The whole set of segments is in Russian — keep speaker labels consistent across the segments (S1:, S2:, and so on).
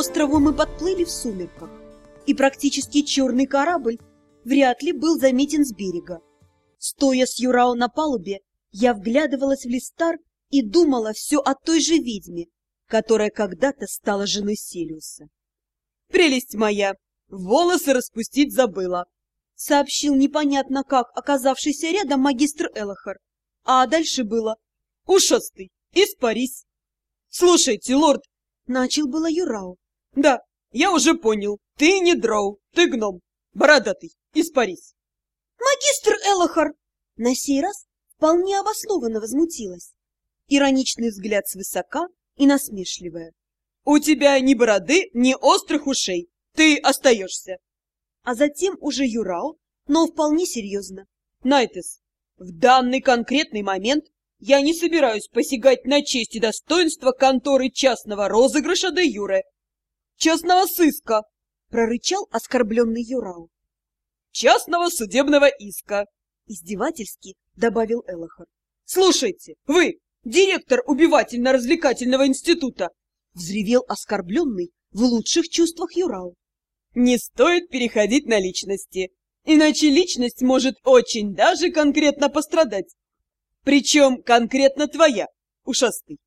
S1: острову мы подплыли в сумерках, и практически черный корабль вряд ли был заметен с берега. Стоя с Юрао на палубе, я вглядывалась в Листар и думала все о той же ведьме, которая когда-то стала женой Селиуса.
S2: «Прелесть моя! Волосы распустить забыла!»
S1: сообщил непонятно как оказавшийся рядом магистр Элохар. А дальше было
S2: «Ушастый, испарись!» «Слушайте, лорд!»
S1: — начал было Юрау.
S2: «Да, я уже понял, ты не дроу, ты гном, бородатый, испарись!»
S1: «Магистр Элохар!» На сей раз вполне обоснованно возмутилась. Ироничный взгляд свысока и насмешливая.
S2: «У тебя ни бороды, ни острых ушей, ты остаешься!»
S1: а затем уже Юрау, но вполне серьезно.
S2: Найтес, в данный конкретный момент я не собираюсь посягать на честь и достоинство конторы частного розыгрыша де Юре. Частного сыска,
S1: прорычал оскорбленный Юрау.
S2: Частного судебного иска,
S1: издевательски добавил Элохар.
S2: Слушайте, вы, директор убивательно-развлекательного института,
S1: взревел оскорбленный в лучших чувствах Юрау.
S2: Не стоит переходить на личности, иначе личность может очень даже конкретно пострадать. Причем конкретно твоя, ушастый.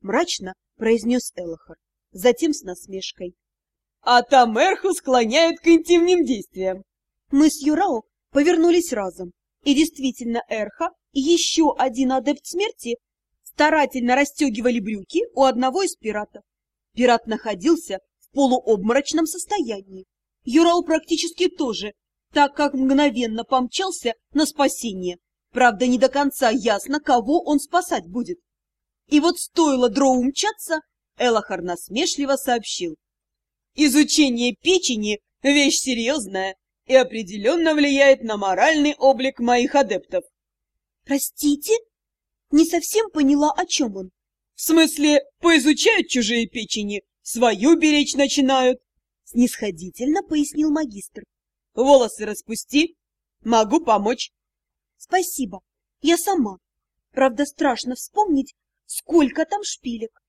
S1: Мрачно произнес Элохар, затем с насмешкой.
S2: А там Эрху склоняет к интимным действиям.
S1: Мы с Юрао повернулись разом, и действительно Эрха и еще один адепт смерти старательно расстегивали брюки у одного из пиратов. Пират находился в полуобморочном состоянии. Юрал практически тоже, так как мгновенно помчался на спасение. Правда, не до конца ясно, кого он спасать будет. И вот стоило Дроу мчаться, Элохар насмешливо сообщил.
S2: Изучение печени – вещь серьезная и определенно влияет на моральный облик моих адептов.
S1: Простите? Не совсем поняла, о чем он.
S2: В смысле, поизучают чужие печени, свою беречь начинают,
S1: снисходительно пояснил магистр.
S2: Волосы распусти, могу помочь.
S1: Спасибо, я сама. Правда, страшно вспомнить, сколько там шпилек.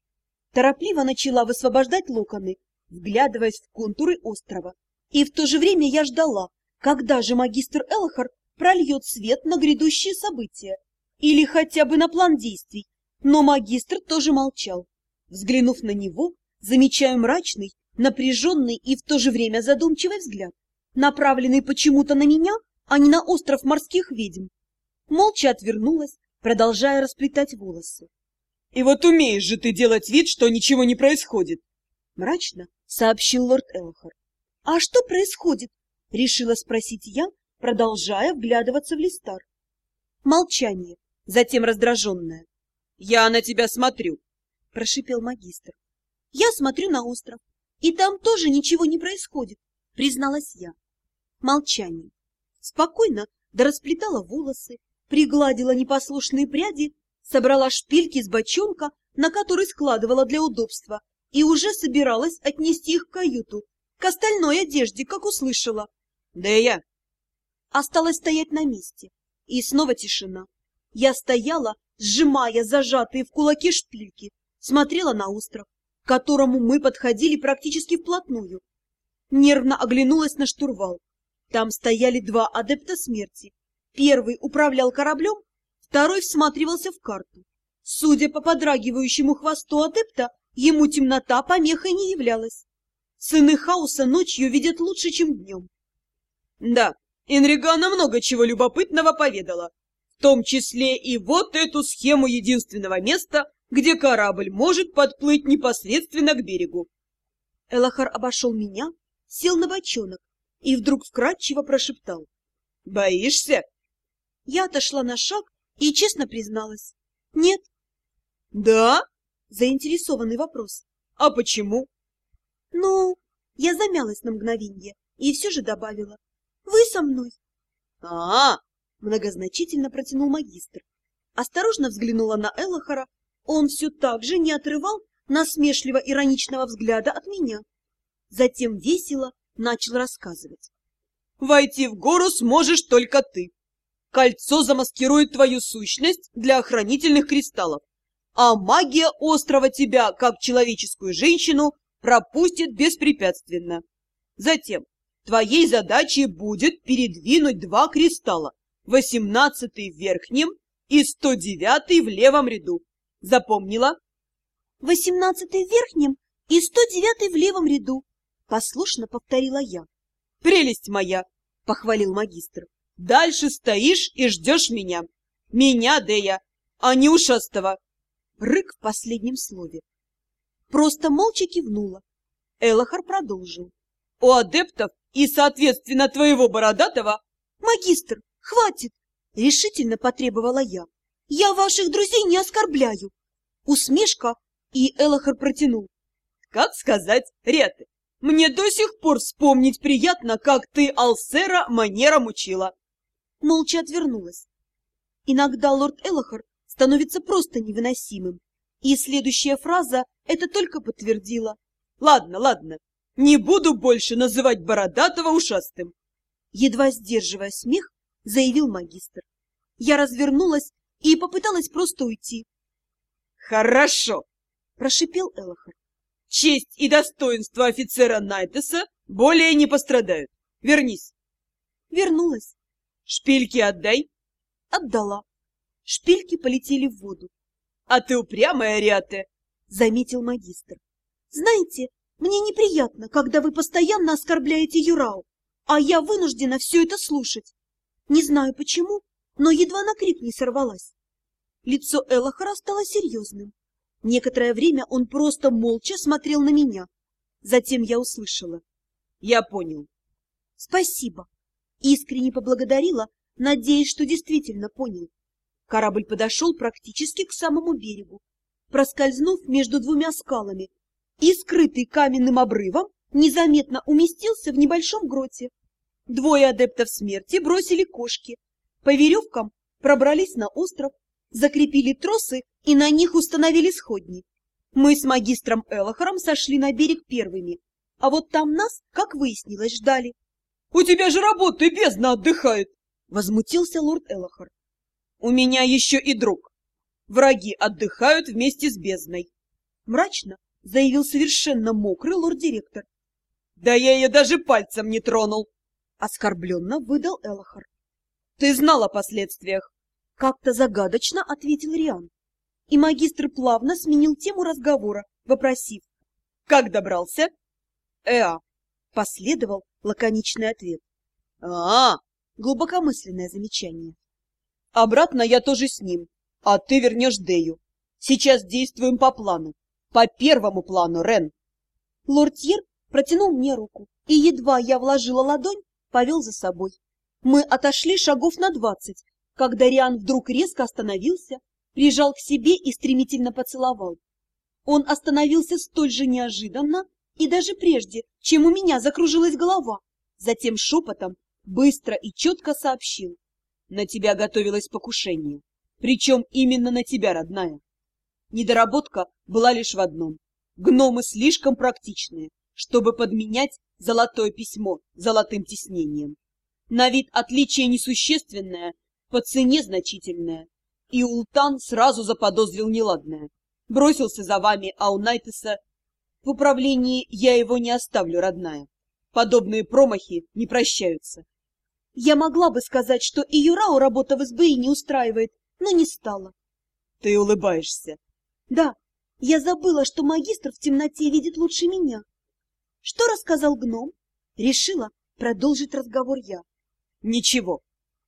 S1: Торопливо начала высвобождать локоны, вглядываясь в контуры острова. И в то же время я ждала, когда же магистр Элохар прольет свет на грядущие события. Или хотя бы на план действий. Но магистр тоже молчал. Взглянув на него, замечаю мрачный, напряженный и в то же время задумчивый взгляд, направленный почему-то на меня, а не на остров морских ведьм. Молча отвернулась, продолжая расплетать волосы.
S2: — И вот умеешь же ты делать вид, что ничего не происходит!
S1: — мрачно сообщил лорд Элохар. — А что происходит? — решила спросить я, продолжая вглядываться в листар. Молчание, затем раздраженное.
S2: — Я на тебя смотрю!
S1: — прошипел магистр. — Я смотрю на остров. И там тоже ничего не происходит, призналась я. Молчание. Спокойно да расплетала волосы, пригладила непослушные пряди, собрала шпильки с бочонка, на который складывала для удобства, и уже собиралась отнести их в каюту, к остальной одежде, как услышала.
S2: Да и я.
S1: Осталось стоять на месте. И снова тишина. Я стояла, сжимая зажатые в кулаки шпильки, смотрела на остров к которому мы подходили практически вплотную. Нервно оглянулась на штурвал. Там стояли два адепта смерти. Первый управлял кораблем, второй всматривался в карту. Судя по подрагивающему хвосту адепта, ему темнота помехой не являлась. Сыны хаоса ночью видят лучше, чем днем.
S2: Да, Энригана много чего любопытного поведала, в том числе и вот эту схему единственного места, где корабль может подплыть непосредственно к берегу.
S1: Элахар обошел меня, сел на бочонок и вдруг вкратчиво прошептал.
S2: — Боишься?
S1: Я отошла на шаг и честно призналась. — Нет.
S2: — Да?
S1: — заинтересованный вопрос.
S2: — А почему?
S1: — Ну, я замялась на мгновенье и все же добавила. — Вы со мной.
S2: А — -а,
S1: многозначительно протянул магистр. Осторожно взглянула на Элохара он все так же не отрывал насмешливо-ироничного взгляда от меня. Затем весело начал рассказывать.
S2: «Войти в гору сможешь только ты. Кольцо замаскирует твою сущность для охранительных кристаллов, а магия острова тебя, как человеческую женщину, пропустит беспрепятственно. Затем твоей задачей будет передвинуть два кристалла, восемнадцатый в верхнем и сто девятый в левом ряду. Запомнила?
S1: Восемнадцатый в верхнем и сто девятый в левом ряду, послушно повторила я.
S2: Прелесть моя, похвалил магистр. Дальше стоишь и ждешь меня. Меня, Дея, а не ушастого.
S1: Рык в последнем слове. Просто молча кивнула. Элохар продолжил.
S2: У адептов и, соответственно, твоего бородатого...
S1: Магистр, хватит! Решительно потребовала я. Я ваших друзей не оскорбляю. Усмешка, и Элохар протянул.
S2: Как сказать, Реты, мне до сих пор вспомнить приятно, как ты Алсера манерам учила.
S1: Молча отвернулась. Иногда лорд Элохар становится просто невыносимым. И следующая фраза это только подтвердила.
S2: Ладно, ладно, не буду больше называть Бородатого ушастым.
S1: Едва сдерживая смех, заявил магистр. Я развернулась и попыталась просто уйти.
S2: Хорошо, прошипел Элохар. Честь и достоинство офицера Найтеса более не пострадают. Вернись.
S1: Вернулась.
S2: Шпильки отдай.
S1: Отдала. Шпильки полетели в воду.
S2: А ты упрямая, Риате,
S1: заметил магистр. Знаете, мне неприятно, когда вы постоянно оскорбляете Юрау, а я вынуждена все это слушать. Не знаю почему, но едва на крик не сорвалась. Лицо Элохора стало серьезным. Некоторое время он просто молча смотрел на меня. Затем я услышала.
S2: Я понял.
S1: Спасибо. Искренне поблагодарила, надеясь, что действительно понял. Корабль подошел практически к самому берегу. Проскользнув между двумя скалами и скрытый каменным обрывом, незаметно уместился в небольшом гроте. Двое адептов смерти бросили кошки. По веревкам пробрались на остров, закрепили тросы и на них установили сходни. Мы с магистром Элохором сошли на берег первыми, а вот там нас, как выяснилось, ждали.
S2: — У тебя же работа и бездна отдыхает!
S1: — возмутился лорд Элохор.
S2: — У меня еще и друг. Враги отдыхают вместе с бездной.
S1: Мрачно заявил совершенно мокрый лорд-директор.
S2: — Да я ее даже пальцем не тронул!
S1: — оскорбленно выдал Элохор.
S2: — Ты знал о последствиях.
S1: — как-то загадочно ответил Риан. И магистр плавно сменил тему разговора, вопросив.
S2: — Как добрался?
S1: — Эа. Последовал лаконичный ответ.
S2: — А,
S1: глубокомысленное замечание.
S2: — Обратно я тоже с ним, а ты вернешь Дею. Сейчас действуем по плану. По первому плану, Рен.
S1: Лортьер протянул мне руку, и едва я вложила ладонь, повел за собой. Мы отошли шагов на двадцать, когда Риан вдруг резко остановился, прижал к себе и стремительно поцеловал. Он остановился столь же неожиданно и даже прежде, чем у меня закружилась голова. Затем шепотом, быстро и четко сообщил. На тебя готовилось покушение. Причем именно на тебя, родная. Недоработка была лишь в одном. Гномы слишком практичные, чтобы подменять золотое письмо золотым тиснением. На вид отличие несущественное, по цене значительное. И Ултан сразу заподозрил неладное. Бросился за вами, а у Найтеса... В управлении я его не оставлю, родная. Подобные промахи не прощаются. Я могла бы сказать, что и Юрау работа в СБИ не устраивает, но не стала.
S2: Ты улыбаешься.
S1: Да, я забыла, что магистр в темноте видит лучше меня. Что рассказал гном? Решила продолжить разговор я.
S2: Ничего.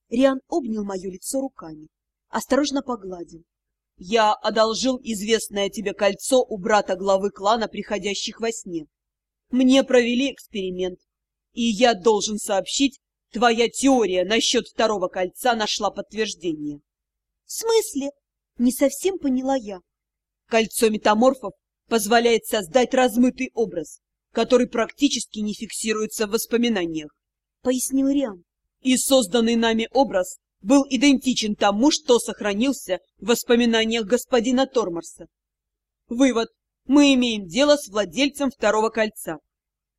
S1: Риан обнял мое лицо руками, осторожно погладил.
S2: Я одолжил известное тебе кольцо у брата главы клана, приходящих во сне. Мне провели эксперимент, и я должен сообщить, твоя теория насчет второго кольца нашла подтверждение.
S1: — В смысле? — не совсем поняла я.
S2: Кольцо метаморфов позволяет создать размытый образ, который практически не фиксируется в воспоминаниях, —
S1: пояснил Риан.
S2: И созданный нами образ был идентичен тому, что сохранился в воспоминаниях господина Торморса. Вывод. Мы имеем дело с владельцем второго кольца.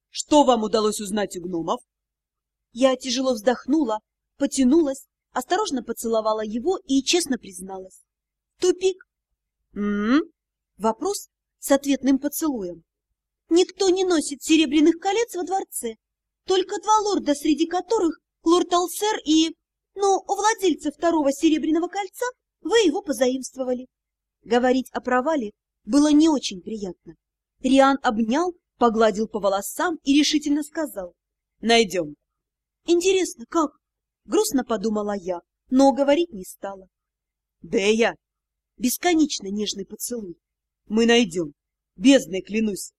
S2: Что вам удалось узнать у гномов?
S1: Я тяжело вздохнула, потянулась, осторожно поцеловала его и честно призналась. Тупик.
S2: М, -м,
S1: Вопрос с ответным поцелуем. Никто не носит серебряных колец во дворце, только два лорда, среди которых лорд Алсер и... Ну, у владельца второго серебряного кольца вы его позаимствовали. Говорить о провале было не очень приятно. Риан обнял, погладил по волосам и решительно сказал.
S2: Найдем.
S1: Интересно, как? Грустно подумала я, но говорить не стала.
S2: Дея!
S1: Бесконечно нежный поцелуй.
S2: Мы найдем. Бездной клянусь.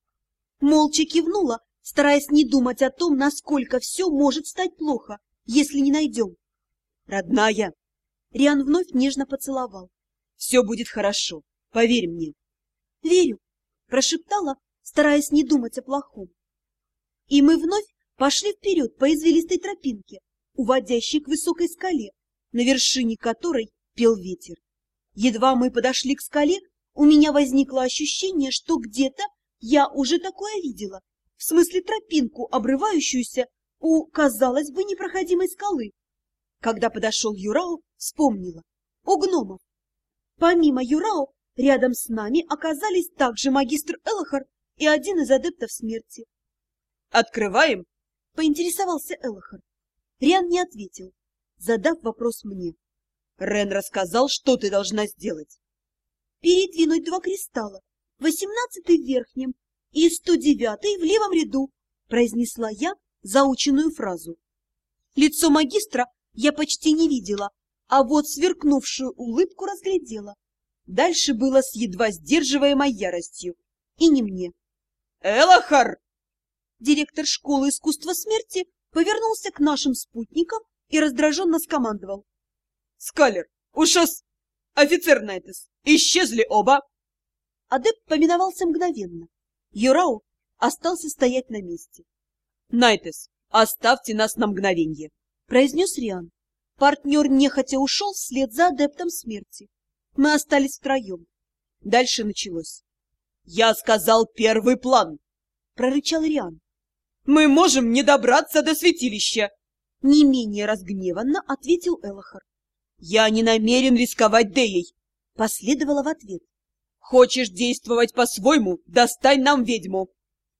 S1: Молча кивнула, стараясь не думать о том, насколько все может стать плохо, если не найдем.
S2: Родная!
S1: Риан вновь нежно поцеловал.
S2: Все будет хорошо, поверь мне.
S1: Верю, прошептала, стараясь не думать о плохом. И мы вновь пошли вперед по извилистой тропинке, уводящей к высокой скале, на вершине которой пел ветер. Едва мы подошли к скале, у меня возникло ощущение, что где-то я уже такое видела, в смысле тропинку, обрывающуюся у, казалось бы, непроходимой скалы. Когда подошел Юрао, вспомнила. У гномов. Помимо Юрао, рядом с нами оказались также магистр Элохар и один из адептов смерти.
S2: «Открываем?»
S1: — поинтересовался Элохар. Риан не ответил, задав вопрос мне.
S2: «Рен рассказал, что ты должна сделать».
S1: «Передвинуть два кристалла, восемнадцатый в верхнем и сто девятый в левом ряду», — произнесла я заученную фразу. Лицо магистра я почти не видела, а вот сверкнувшую улыбку разглядела. Дальше было с едва сдерживаемой яростью. И не мне.
S2: «Элохар!»
S1: Директор школы искусства смерти повернулся к нашим спутникам и раздраженно скомандовал.
S2: «Скалер, ушас! Офицер Найтес! Исчезли оба!»
S1: Адепт поминовался мгновенно. Юрау остался стоять на месте.
S2: «Найтес, оставьте нас на мгновенье!»
S1: — произнес Риан. Партнер нехотя ушел вслед за адептом смерти. Мы остались втроем. Дальше началось.
S2: «Я сказал первый план!»
S1: — прорычал Риан.
S2: Мы можем не добраться до святилища.
S1: Не менее разгневанно ответил Элохар.
S2: Я не намерен рисковать Деей.
S1: Последовала в ответ.
S2: Хочешь действовать по-своему, достань нам ведьму.